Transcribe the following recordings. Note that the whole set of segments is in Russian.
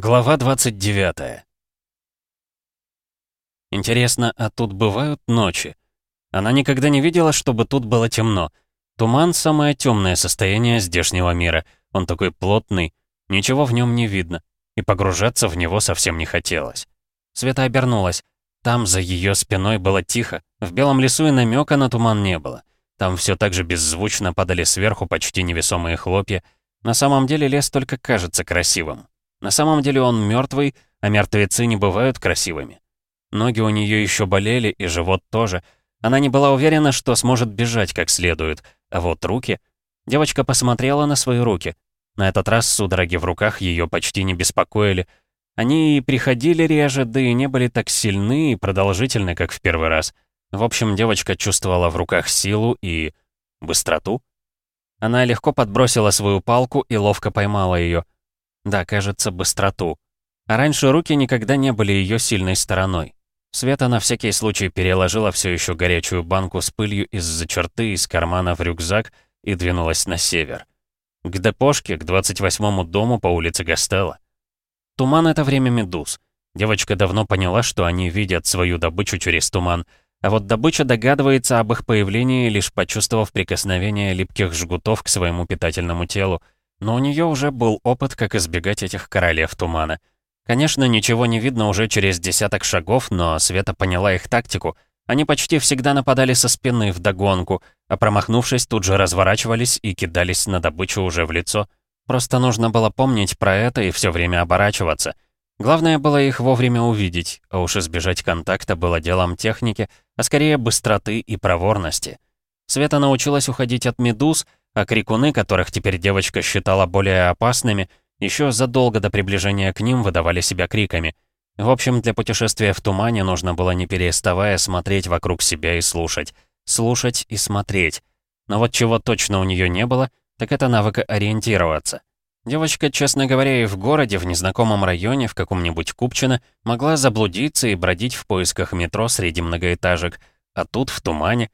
Глава 29 Интересно, а тут бывают ночи? Она никогда не видела, чтобы тут было темно. Туман — самое темное состояние здешнего мира. Он такой плотный, ничего в нем не видно. И погружаться в него совсем не хотелось. Света обернулась. Там за ее спиной было тихо. В белом лесу и намека на туман не было. Там все так же беззвучно падали сверху почти невесомые хлопья. На самом деле лес только кажется красивым. На самом деле он мертвый, а мертвецы не бывают красивыми. Ноги у нее еще болели, и живот тоже. Она не была уверена, что сможет бежать как следует. А вот руки... Девочка посмотрела на свои руки. На этот раз судороги в руках ее почти не беспокоили. Они и приходили реже, да и не были так сильны и продолжительны, как в первый раз. В общем, девочка чувствовала в руках силу и... быстроту. Она легко подбросила свою палку и ловко поймала ее. Да, кажется, быстроту. А раньше руки никогда не были ее сильной стороной. Света на всякий случай переложила все еще горячую банку с пылью из-за черты из кармана в рюкзак и двинулась на север. К депошке, к 28-му дому по улице Гастелла. Туман — это время медуз. Девочка давно поняла, что они видят свою добычу через туман, а вот добыча догадывается об их появлении, лишь почувствовав прикосновение липких жгутов к своему питательному телу — но у нее уже был опыт, как избегать этих королев тумана. Конечно, ничего не видно уже через десяток шагов, но Света поняла их тактику. Они почти всегда нападали со спины вдогонку, а промахнувшись, тут же разворачивались и кидались на добычу уже в лицо. Просто нужно было помнить про это и все время оборачиваться. Главное было их вовремя увидеть, а уж избежать контакта было делом техники, а скорее быстроты и проворности. Света научилась уходить от медуз — а крикуны, которых теперь девочка считала более опасными, еще задолго до приближения к ним выдавали себя криками. В общем, для путешествия в тумане нужно было не переставая смотреть вокруг себя и слушать. Слушать и смотреть. Но вот чего точно у нее не было, так это навыка ориентироваться. Девочка, честно говоря, и в городе, в незнакомом районе, в каком-нибудь Купчино, могла заблудиться и бродить в поисках метро среди многоэтажек, а тут, в тумане,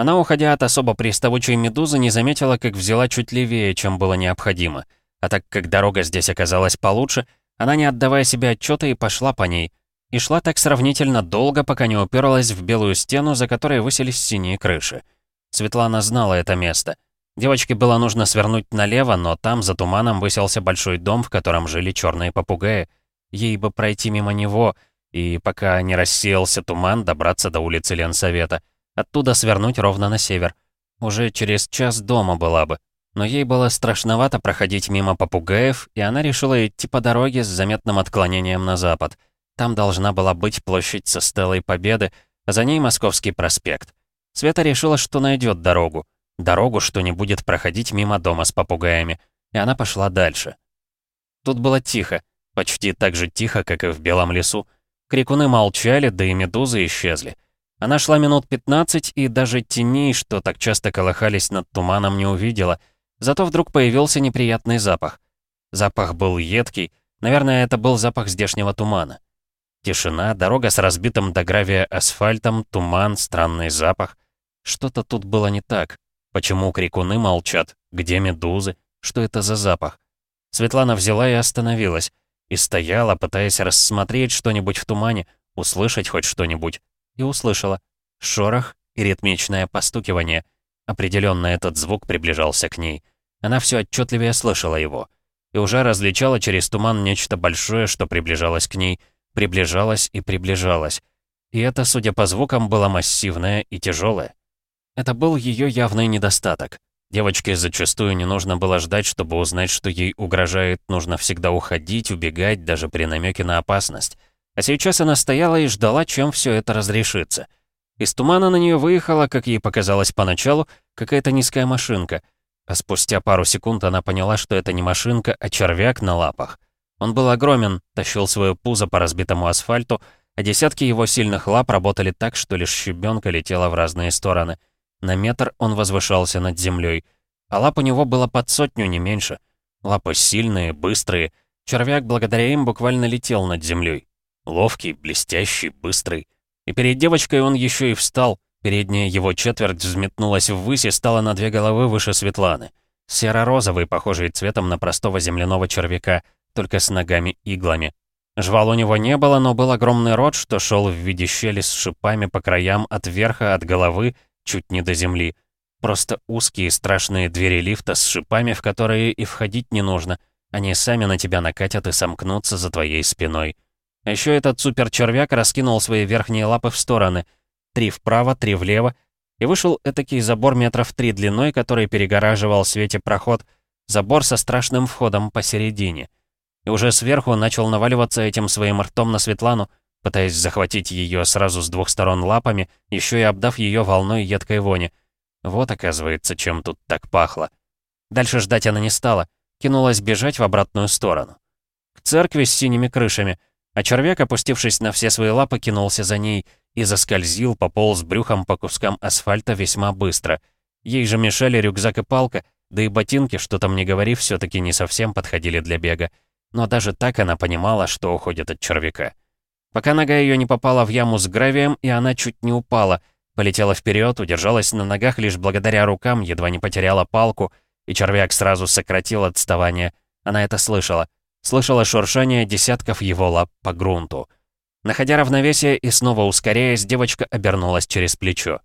она, уходя от особо приставучей медузы, не заметила, как взяла чуть левее, чем было необходимо. А так как дорога здесь оказалась получше, она, не отдавая себе отчета, и пошла по ней. И шла так сравнительно долго, пока не уперлась в белую стену, за которой высились синие крыши. Светлана знала это место. Девочке было нужно свернуть налево, но там, за туманом, выселся большой дом, в котором жили черные попугаи. Ей бы пройти мимо него, и пока не рассеялся туман, добраться до улицы Ленсовета. Оттуда свернуть ровно на север. Уже через час дома была бы. Но ей было страшновато проходить мимо попугаев, и она решила идти по дороге с заметным отклонением на запад. Там должна была быть площадь со стелой Победы, а за ней Московский проспект. Света решила, что найдет дорогу. Дорогу, что не будет проходить мимо дома с попугаями. И она пошла дальше. Тут было тихо. Почти так же тихо, как и в Белом лесу. Крикуны молчали, да и медузы исчезли. Она шла минут 15 и даже теней, что так часто колыхались над туманом, не увидела. Зато вдруг появился неприятный запах. Запах был едкий. Наверное, это был запах здешнего тумана. Тишина, дорога с разбитым до гравия асфальтом, туман, странный запах. Что-то тут было не так. Почему крикуны молчат? Где медузы? Что это за запах? Светлана взяла и остановилась. И стояла, пытаясь рассмотреть что-нибудь в тумане, услышать хоть что-нибудь и услышала шорох и ритмичное постукивание. Определенно этот звук приближался к ней. Она все отчетливее слышала его. И уже различала через туман нечто большое, что приближалось к ней, приближалось и приближалось. И это, судя по звукам, было массивное и тяжелое. Это был ее явный недостаток. Девочке зачастую не нужно было ждать, чтобы узнать, что ей угрожает, нужно всегда уходить, убегать, даже при намеке на опасность. А сейчас она стояла и ждала, чем все это разрешится. Из тумана на нее выехала, как ей показалось поначалу, какая-то низкая машинка. А спустя пару секунд она поняла, что это не машинка, а червяк на лапах. Он был огромен, тащил свое пузо по разбитому асфальту, а десятки его сильных лап работали так, что лишь щебенка летела в разные стороны. На метр он возвышался над землей, а лап у него было под сотню, не меньше. Лапы сильные, быстрые. Червяк благодаря им буквально летел над землей. Ловкий, блестящий, быстрый. И перед девочкой он еще и встал. Передняя его четверть взметнулась ввысь и стала на две головы выше Светланы. Серо-розовый, похожий цветом на простого земляного червяка, только с ногами-иглами. Жвал у него не было, но был огромный рот, что шел в виде щели с шипами по краям от верха, от головы, чуть не до земли. Просто узкие страшные двери лифта с шипами, в которые и входить не нужно. Они сами на тебя накатят и сомкнутся за твоей спиной. А еще этот суперчервяк раскинул свои верхние лапы в стороны. Три вправо, три влево. И вышел этакий забор метров три длиной, который перегораживал Свете проход. Забор со страшным входом посередине и уже сверху начал наваливаться этим своим ртом на Светлану, пытаясь захватить ее сразу с двух сторон лапами, еще и обдав ее волной едкой вони. Вот, оказывается, чем тут так пахло. Дальше ждать она не стала, кинулась бежать в обратную сторону. К церкви с синими крышами, а червяк, опустившись на все свои лапы, кинулся за ней и заскользил, пополз брюхом по кускам асфальта весьма быстро. Ей же мешали рюкзак и палка, да и ботинки, что там не говори, все таки не совсем подходили для бега но даже так она понимала, что уходит от червяка. Пока нога ее не попала в яму с гравием, и она чуть не упала, полетела вперед, удержалась на ногах лишь благодаря рукам, едва не потеряла палку, и червяк сразу сократил отставание. Она это слышала. Слышала шуршание десятков его лап по грунту. Находя равновесие и снова ускоряясь, девочка обернулась через плечо.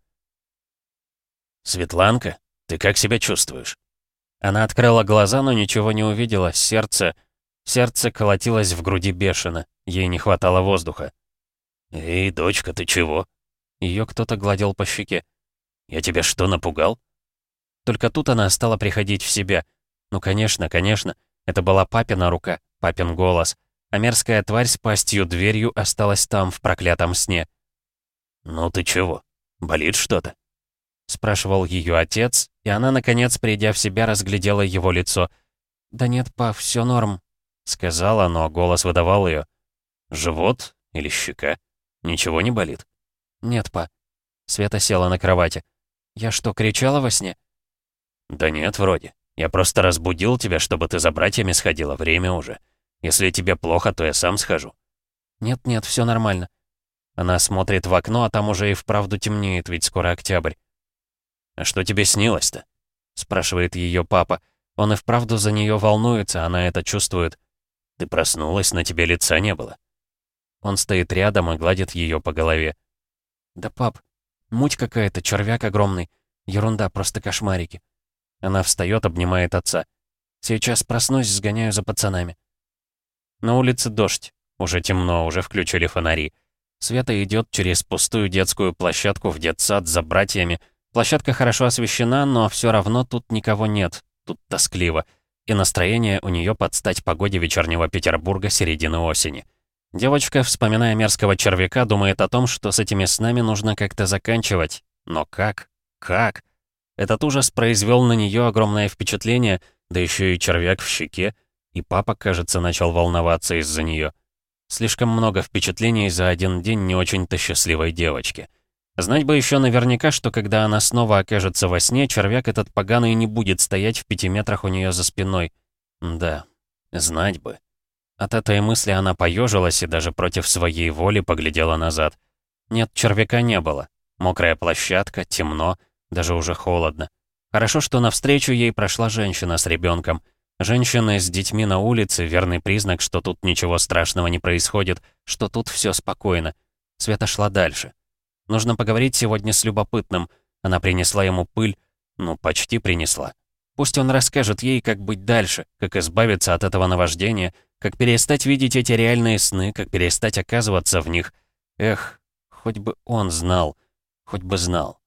«Светланка, ты как себя чувствуешь?» Она открыла глаза, но ничего не увидела. Сердце... Сердце колотилось в груди бешено, ей не хватало воздуха. «Эй, дочка, ты чего?» Ее кто-то гладил по щеке. «Я тебя что, напугал?» Только тут она стала приходить в себя. Ну, конечно, конечно, это была папина рука, папин голос, а мерзкая тварь с пастью дверью осталась там, в проклятом сне. «Ну ты чего? Болит что-то?» Спрашивал ее отец, и она, наконец, придя в себя, разглядела его лицо. «Да нет, па, все норм, Сказала, но голос выдавал ее. «Живот или щека? Ничего не болит?» «Нет, па». Света села на кровати. «Я что, кричала во сне?» «Да нет, вроде. Я просто разбудил тебя, чтобы ты за братьями сходила. Время уже. Если тебе плохо, то я сам схожу». «Нет-нет, все нормально». Она смотрит в окно, а там уже и вправду темнеет, ведь скоро октябрь. «А что тебе снилось-то?» — спрашивает ее папа. Он и вправду за нее волнуется, она это чувствует. Ты проснулась, на тебе лица не было. Он стоит рядом и гладит ее по голове. «Да, пап, муть какая-то, червяк огромный. Ерунда, просто кошмарики». Она встает, обнимает отца. «Сейчас проснусь, сгоняю за пацанами». На улице дождь. Уже темно, уже включили фонари. Света идет через пустую детскую площадку в детсад за братьями. Площадка хорошо освещена, но все равно тут никого нет. Тут тоскливо и настроение у нее под стать погоде вечернего Петербурга середины осени. Девочка, вспоминая мерзкого червяка, думает о том, что с этими снами нужно как-то заканчивать. Но как? Как? Этот ужас произвел на нее огромное впечатление, да еще и червяк в щеке, и папа, кажется, начал волноваться из-за нее. Слишком много впечатлений за один день не очень-то счастливой девочки. Знать бы еще наверняка, что когда она снова окажется во сне, червяк этот поганый не будет стоять в пяти метрах у нее за спиной. Да, знать бы. От этой мысли она поежилась и даже против своей воли поглядела назад. Нет, червяка не было. Мокрая площадка, темно, даже уже холодно. Хорошо, что навстречу ей прошла женщина с ребенком. Женщина с детьми на улице — верный признак, что тут ничего страшного не происходит, что тут все спокойно. Света шла дальше. Нужно поговорить сегодня с любопытным. Она принесла ему пыль. Ну, почти принесла. Пусть он расскажет ей, как быть дальше, как избавиться от этого наваждения, как перестать видеть эти реальные сны, как перестать оказываться в них. Эх, хоть бы он знал, хоть бы знал.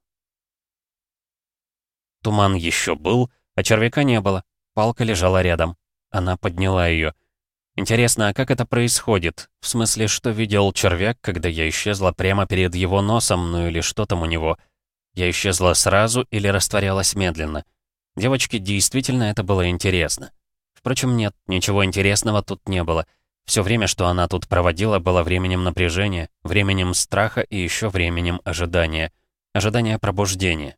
Туман еще был, а червяка не было. Палка лежала рядом. Она подняла ее. Интересно, а как это происходит? В смысле, что видел червяк, когда я исчезла прямо перед его носом, ну или что там у него? Я исчезла сразу или растворялась медленно? Девочке действительно это было интересно. Впрочем, нет, ничего интересного тут не было. Все время, что она тут проводила, было временем напряжения, временем страха и еще временем ожидания. Ожидания пробуждения.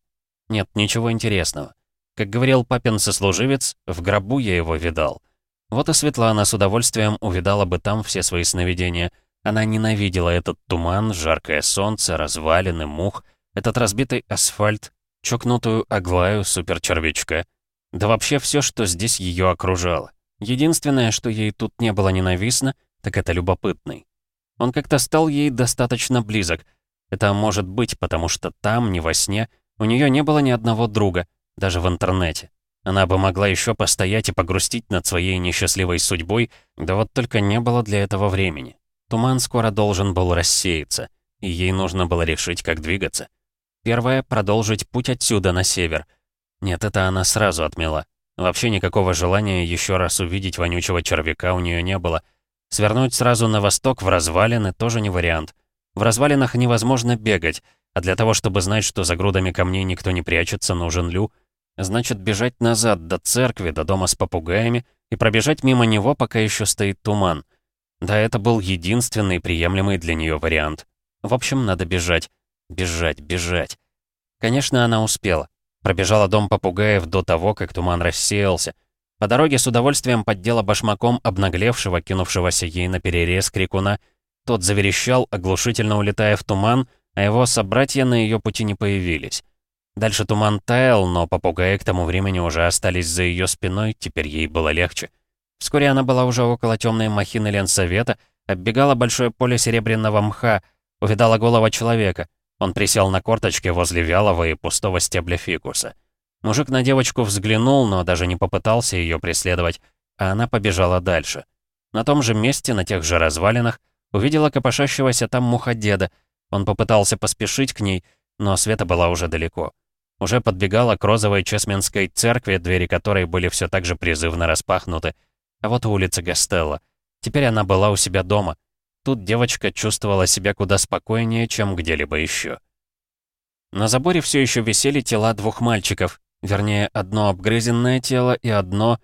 Нет, ничего интересного. Как говорил папин сослуживец, в гробу я его видал. Вот и Светлана с удовольствием увидала бы там все свои сновидения. Она ненавидела этот туман, жаркое солнце, развалины, мух, этот разбитый асфальт, чокнутую Аглаю суперчервячка. Да вообще все, что здесь ее окружало. Единственное, что ей тут не было ненавистно, так это любопытный. Он как-то стал ей достаточно близок. Это может быть, потому что там, не во сне, у нее не было ни одного друга, даже в интернете. Она бы могла еще постоять и погрустить над своей несчастливой судьбой, да вот только не было для этого времени. Туман скоро должен был рассеяться, и ей нужно было решить, как двигаться. Первое — продолжить путь отсюда на север. Нет, это она сразу отмела. Вообще никакого желания еще раз увидеть вонючего червяка у нее не было. Свернуть сразу на восток в развалины тоже не вариант. В развалинах невозможно бегать, а для того, чтобы знать, что за грудами камней никто не прячется, нужен Лю. Значит, бежать назад до церкви, до дома с попугаями и пробежать мимо него, пока еще стоит туман. Да, это был единственный приемлемый для нее вариант. В общем, надо бежать. Бежать, бежать. Конечно, она успела. Пробежала дом попугаев до того, как туман рассеялся. По дороге с удовольствием поддела башмаком обнаглевшего, кинувшегося ей на перерез крикуна. Тот заверещал, оглушительно улетая в туман, а его собратья на ее пути не появились. Дальше туман таял, но попугаи к тому времени уже остались за ее спиной, теперь ей было легче. Вскоре она была уже около темной махины Ленсовета, оббегала большое поле серебряного мха, увидала голову человека. Он присел на корточки возле вялого и пустого стебля фикуса. Мужик на девочку взглянул, но даже не попытался ее преследовать, а она побежала дальше. На том же месте, на тех же развалинах, увидела копошащегося там муходеда. Он попытался поспешить к ней, но Света была уже далеко. Уже подбегала к розовой Чесменской церкви, двери которой были все так же призывно распахнуты. А вот улица Гастелла. Теперь она была у себя дома. Тут девочка чувствовала себя куда спокойнее, чем где-либо еще. На заборе все еще висели тела двух мальчиков, вернее, одно обгрызенное тело и одно...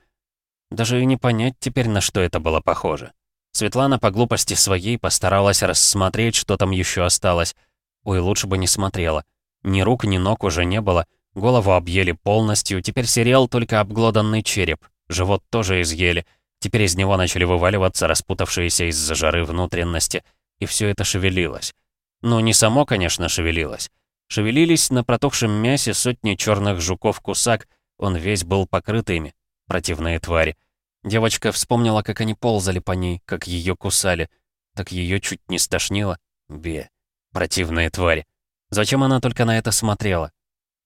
Даже и не понять теперь, на что это было похоже. Светлана по глупости своей постаралась рассмотреть, что там еще осталось. Ой, лучше бы не смотрела. Ни рук, ни ног уже не было. Голову объели полностью, теперь серел только обглоданный череп. Живот тоже изъели. Теперь из него начали вываливаться распутавшиеся из-за жары внутренности, и все это шевелилось. Ну, не само, конечно, шевелилось. Шевелились на протухшем мясе сотни черных жуков-кусак, он весь был покрыт ими. Противные твари. Девочка вспомнила, как они ползали по ней, как ее кусали. Так ее чуть не стошнило. Бе. Противные твари. Зачем она только на это смотрела?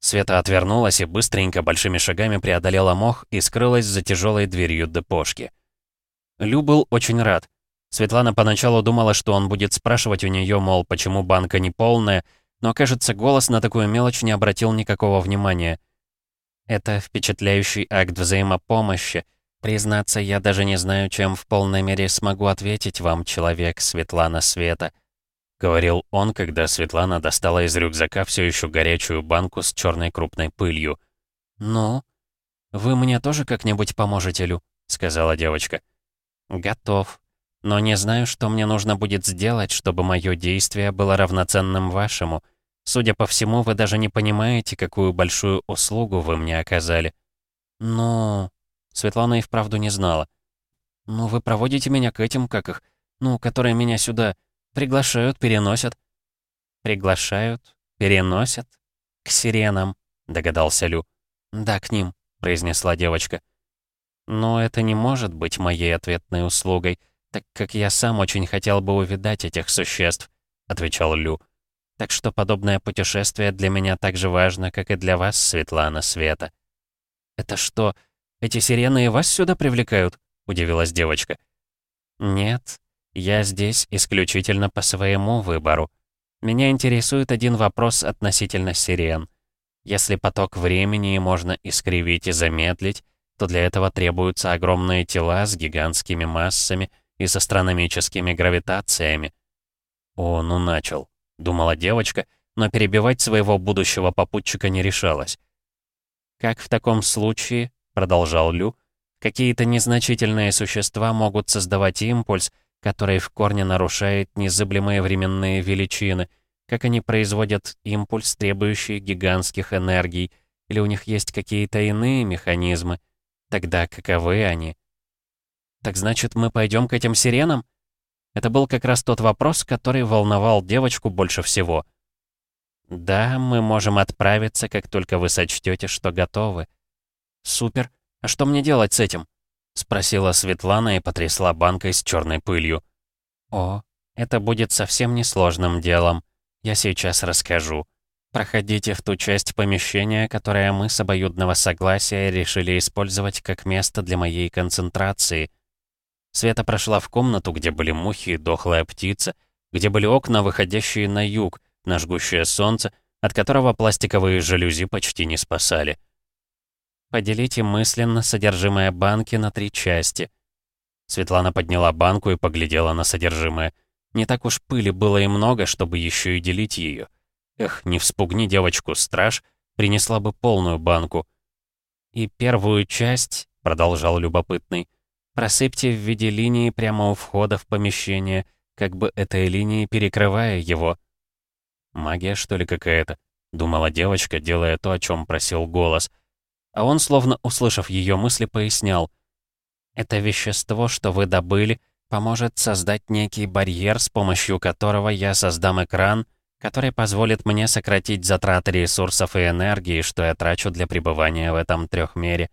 Света отвернулась и быстренько большими шагами преодолела мох и скрылась за тяжелой дверью депошки. Лю был очень рад. Светлана поначалу думала, что он будет спрашивать у нее, мол, почему банка не полная, но, кажется, голос на такую мелочь не обратил никакого внимания. Это впечатляющий акт взаимопомощи. Признаться, я даже не знаю, чем в полной мере смогу ответить вам, человек Светлана Света. Говорил он, когда Светлана достала из рюкзака все еще горячую банку с черной крупной пылью. «Ну, вы мне тоже как-нибудь поможете, Лю?» — сказала девочка. «Готов. Но не знаю, что мне нужно будет сделать, чтобы мое действие было равноценным вашему. Судя по всему, вы даже не понимаете, какую большую услугу вы мне оказали». «Ну...» Светлана и вправду не знала. «Ну, вы проводите меня к этим, как их, ну, которые меня сюда приглашают, переносят». «Приглашают, переносят? К сиренам», — догадался Лю. «Да, к ним», — произнесла девочка. Но это не может быть моей ответной услугой, так как я сам очень хотел бы увидать этих существ», — отвечал Лю. «Так что подобное путешествие для меня так же важно, как и для вас, Светлана Света». «Это что, эти сирены и вас сюда привлекают?» — удивилась девочка. «Нет, я здесь исключительно по своему выбору. Меня интересует один вопрос относительно сирен. Если поток времени можно искривить и замедлить, то для этого требуются огромные тела с гигантскими массами и с астрономическими гравитациями. «О, ну начал», — думала девочка, но перебивать своего будущего попутчика не решалась. «Как в таком случае», — продолжал Лю, «какие-то незначительные существа могут создавать импульс, который в корне нарушает незыблемые временные величины, как они производят импульс, требующий гигантских энергий, или у них есть какие-то иные механизмы, Тогда каковы они? Так значит, мы пойдем к этим сиренам? Это был как раз тот вопрос, который волновал девочку больше всего. Да, мы можем отправиться, как только вы сочтете, что готовы. Супер. А что мне делать с этим? — спросила Светлана и потрясла банкой с черной пылью. «О, это будет совсем несложным делом. Я сейчас расскажу. Проходите в ту часть помещения, которое мы с обоюдного согласия решили использовать как место для моей концентрации». Света прошла в комнату, где были мухи и дохлая птица, где были окна, выходящие на юг, на жгущее солнце, от которого пластиковые жалюзи почти не спасали. Поделите мысленно содержимое банки на три части. Светлана подняла банку и поглядела на содержимое. Не так уж пыли было и много, чтобы еще и делить ее. Эх, не вспугни девочку, страж, принесла бы полную банку. И первую часть, продолжал любопытный, просыпьте в виде линии прямо у входа в помещение, как бы этой линией перекрывая его. Магия, что ли, какая-то? Думала девочка, делая то, о чем просил голос. А он, словно услышав ее мысли, пояснял. «Это вещество, что вы добыли, поможет создать некий барьер, с помощью которого я создам экран, который позволит мне сократить затраты ресурсов и энергии, что я трачу для пребывания в этом трехмере».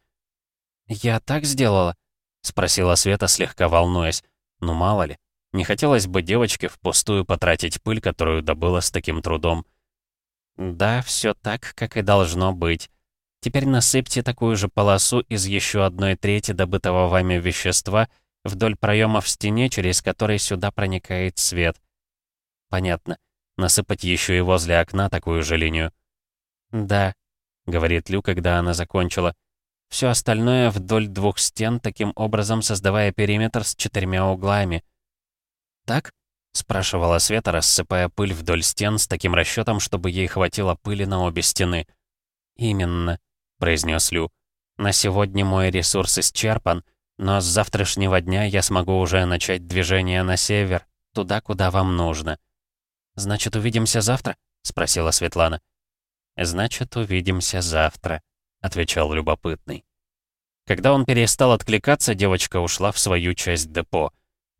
«Я так сделала?» — спросила Света, слегка волнуясь. «Ну мало ли, не хотелось бы девочке впустую потратить пыль, которую добыла с таким трудом». «Да, все так, как и должно быть. Теперь насыпьте такую же полосу из еще одной трети добытого вами вещества вдоль проема в стене, через который сюда проникает свет. Понятно. Насыпать еще и возле окна такую же линию. Да, говорит Лю, когда она закончила. Все остальное вдоль двух стен, таким образом создавая периметр с четырьмя углами. Так? спрашивала Света, рассыпая пыль вдоль стен с таким расчетом, чтобы ей хватило пыли на обе стены. Именно. — произнес Лю. «На сегодня мой ресурс исчерпан, но с завтрашнего дня я смогу уже начать движение на север, туда, куда вам нужно». «Значит, увидимся завтра?» — спросила Светлана. «Значит, увидимся завтра», — отвечал любопытный. Когда он перестал откликаться, девочка ушла в свою часть депо.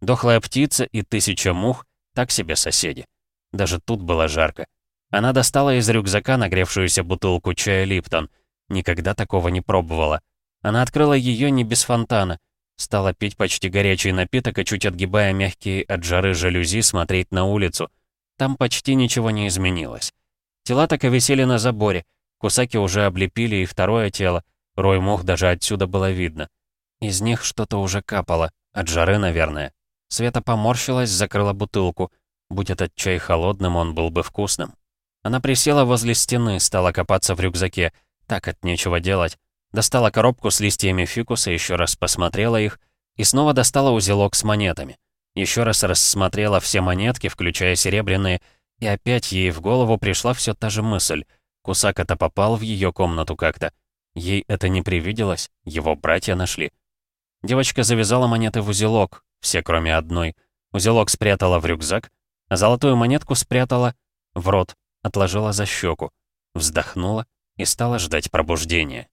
Дохлая птица и тысяча мух — так себе соседи. Даже тут было жарко. Она достала из рюкзака нагревшуюся бутылку чая «Липтон», Никогда такого не пробовала. Она открыла ее не без фонтана. Стала пить почти горячий напиток и чуть отгибая мягкие от жары жалюзи смотреть на улицу. Там почти ничего не изменилось. Тела так и висели на заборе. Кусаки уже облепили и второе тело. Рой мух даже отсюда было видно. Из них что-то уже капало. От жары, наверное. Света поморщилась, закрыла бутылку. Будь этот чай холодным, он был бы вкусным. Она присела возле стены, стала копаться в рюкзаке. Так от нечего делать. Достала коробку с листьями фикуса, еще раз посмотрела их и снова достала узелок с монетами. Еще раз рассмотрела все монетки, включая серебряные, и опять ей в голову пришла все та же мысль. Кусак это попал в ее комнату как-то. Ей это не привиделось, его братья нашли. Девочка завязала монеты в узелок, все кроме одной. Узелок спрятала в рюкзак, а золотую монетку спрятала в рот, отложила за щеку. Вздохнула и стала ждать пробуждения.